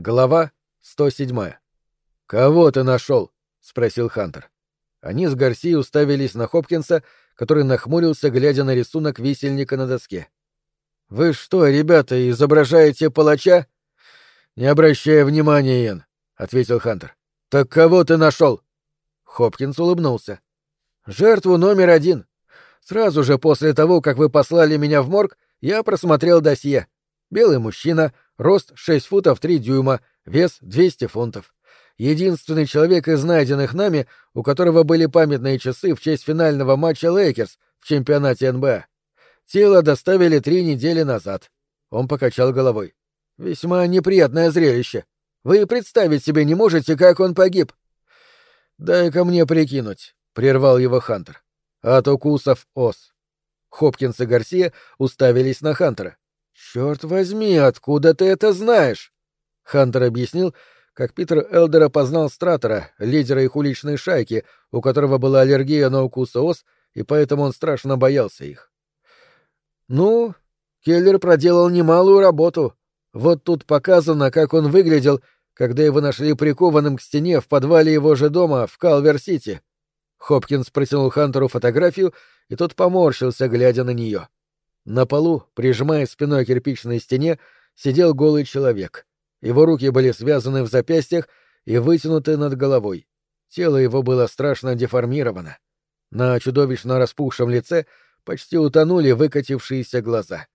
Глава 107. «Кого ты нашел?» — спросил Хантер. Они с Гарси уставились на Хопкинса, который нахмурился, глядя на рисунок висельника на доске. «Вы что, ребята, изображаете палача?» «Не обращая внимания, Иэн», — ответил Хантер. «Так кого ты нашел?» Хопкинс улыбнулся. «Жертву номер один. Сразу же после того, как вы послали меня в морг, я просмотрел досье. Белый мужчина, рост 6 футов 3 дюйма, вес 200 фунтов. Единственный человек из найденных нами, у которого были памятные часы в честь финального матча Лейкерс в чемпионате НБА. Тело доставили три недели назад. Он покачал головой. Весьма неприятное зрелище. Вы представить себе не можете, как он погиб. Дай-ка мне прикинуть, прервал его Хантер. От укусов ос. Хопкинс и Гарсия уставились на Хантера. «Черт возьми, откуда ты это знаешь?» Хантер объяснил, как Питер Элдер опознал Стратора, лидера их уличной шайки, у которого была аллергия на укусы ос, и поэтому он страшно боялся их. «Ну, Келлер проделал немалую работу. Вот тут показано, как он выглядел, когда его нашли прикованным к стене в подвале его же дома в Калвер-Сити». Хопкинс протянул Хантеру фотографию, и тот поморщился, глядя на нее. На полу, прижимая спиной к кирпичной стене, сидел голый человек. Его руки были связаны в запястьях и вытянуты над головой. Тело его было страшно деформировано. На чудовищно распухшем лице почти утонули выкатившиеся глаза.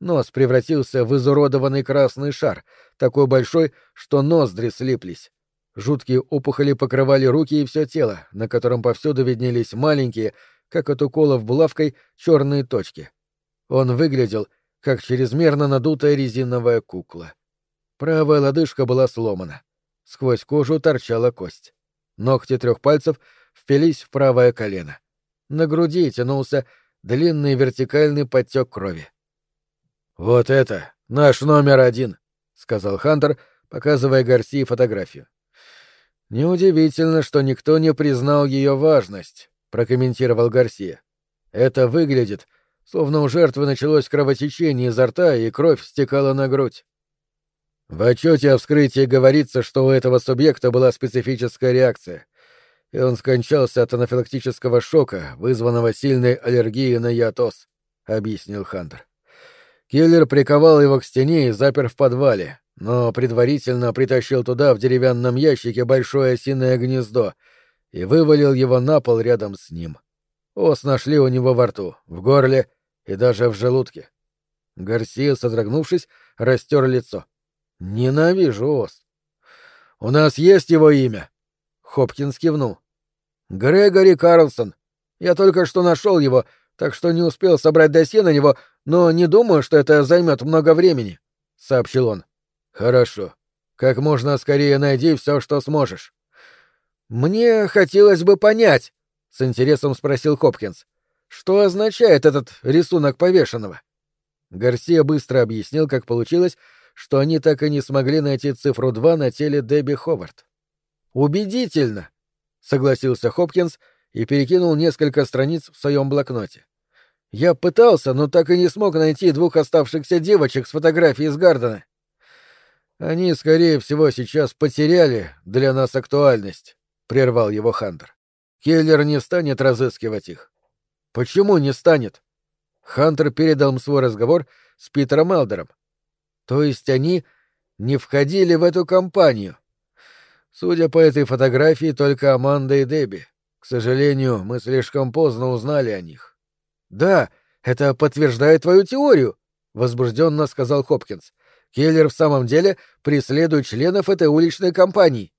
Нос превратился в изуродованный красный шар, такой большой, что ноздри слиплись. Жуткие опухоли покрывали руки и все тело, на котором повсюду виднелись маленькие, как от уколов булавкой, черные точки. Он выглядел, как чрезмерно надутая резиновая кукла. Правая лодыжка была сломана. Сквозь кожу торчала кость. Ногти трех пальцев впились в правое колено. На груди тянулся длинный вертикальный подтек крови. «Вот это наш номер один», — сказал Хантер, показывая Гарсии фотографию. «Неудивительно, что никто не признал ее важность», — прокомментировал Гарсия. «Это выглядит, словно у жертвы началось кровотечение изо рта, и кровь стекала на грудь. В отчете о вскрытии говорится, что у этого субъекта была специфическая реакция, и он скончался от анафилактического шока, вызванного сильной аллергией на ятос, — объяснил Хантер. Киллер приковал его к стене и запер в подвале, но предварительно притащил туда в деревянном ящике большое осиное гнездо и вывалил его на пол рядом с ним. Ос нашли у него во рту, в горле и даже в желудке. Гарсия, содрогнувшись, растер лицо. «Ненавижу Ос». «У нас есть его имя?» Хопкинс кивнул. «Грегори Карлсон. Я только что нашел его, так что не успел собрать досье на него, но не думаю, что это займет много времени», — сообщил он. «Хорошо. Как можно скорее найди все, что сможешь». «Мне хотелось бы понять», — с интересом спросил Хопкинс. Что означает этот рисунок повешенного? Гарсия быстро объяснил, как получилось, что они так и не смогли найти цифру 2 на теле Дебби Ховард. «Убедительно!» — согласился Хопкинс и перекинул несколько страниц в своем блокноте. «Я пытался, но так и не смог найти двух оставшихся девочек с фотографией из Гардена. Они, скорее всего, сейчас потеряли для нас актуальность», — прервал его Хантер. «Келлер не станет разыскивать их. Почему не станет? Хантер передал им свой разговор с Питером Элдером. То есть они не входили в эту компанию. Судя по этой фотографии, только Аманда и Дебби. К сожалению, мы слишком поздно узнали о них. Да, это подтверждает твою теорию, возбужденно сказал Хопкинс. Келлер в самом деле преследует членов этой уличной компании.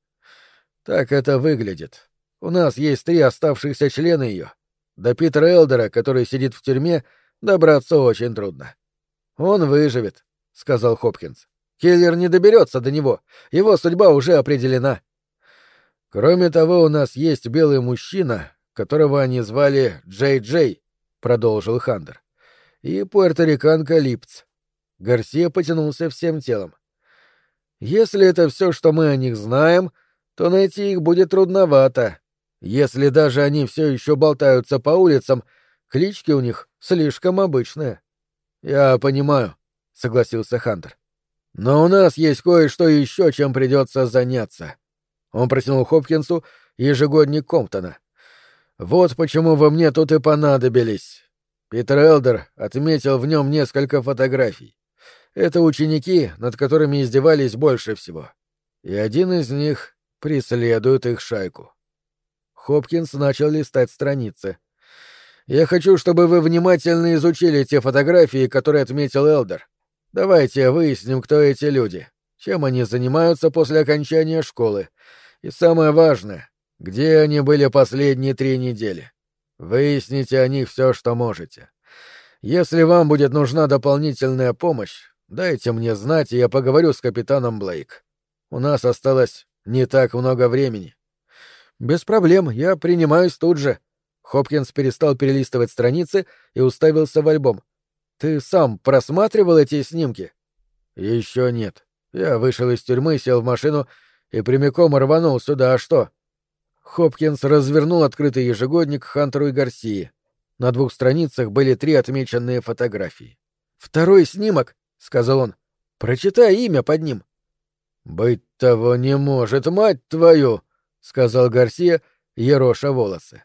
Так это выглядит. У нас есть три оставшихся члена ее. До Питера Элдера, который сидит в тюрьме, добраться очень трудно. Он выживет, сказал Хопкинс. Киллер не доберется до него. Его судьба уже определена. Кроме того, у нас есть белый мужчина, которого они звали Джей Джей, продолжил Хандер. И пуэрториканка Липц. Гарсия потянулся всем телом. Если это все, что мы о них знаем, то найти их будет трудновато. Если даже они все еще болтаются по улицам, клички у них слишком обычные. Я понимаю, согласился Хантер. Но у нас есть кое-что еще, чем придется заняться. Он протянул Хопкинсу ежегодник Комптона. Вот почему вы мне тут и понадобились. Питер Элдер отметил в нем несколько фотографий. Это ученики, над которыми издевались больше всего. И один из них преследует их шайку. Хопкинс начал листать страницы. «Я хочу, чтобы вы внимательно изучили те фотографии, которые отметил Элдер. Давайте выясним, кто эти люди, чем они занимаются после окончания школы. И самое важное, где они были последние три недели. Выясните о них все, что можете. Если вам будет нужна дополнительная помощь, дайте мне знать, и я поговорю с капитаном Блейк. У нас осталось не так много времени. Без проблем, я принимаюсь тут же. Хопкинс перестал перелистывать страницы и уставился в альбом. Ты сам просматривал эти снимки? Еще нет. Я вышел из тюрьмы, сел в машину и прямиком рванул сюда, а что? Хопкинс развернул открытый ежегодник Хантеру и Гарсии. На двух страницах были три отмеченные фотографии. «Второй снимок», — сказал он. «Прочитай имя под ним». «Быть того не может, мать твою!» — сказал Гарсия, ероша волосы.